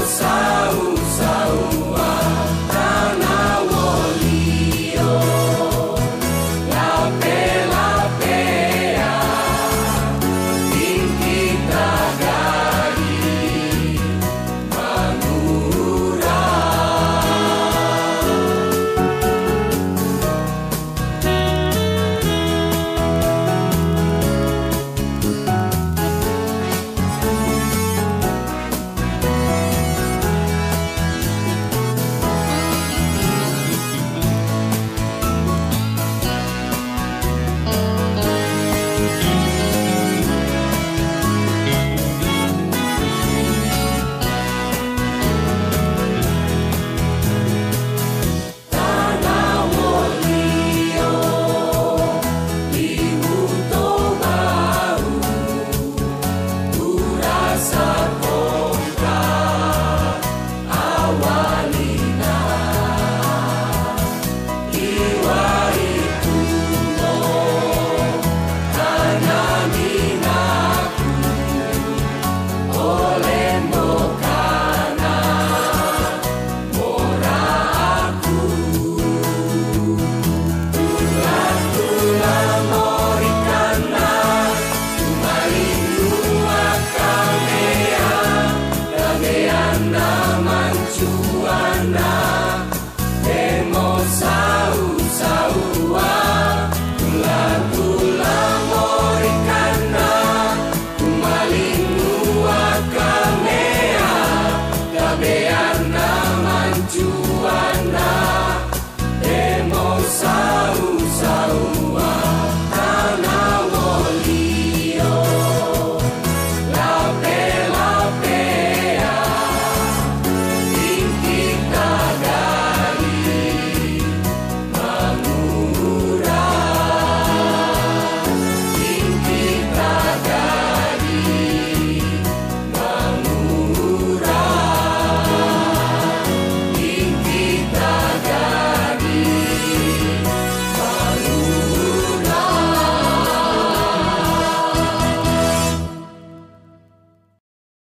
outside.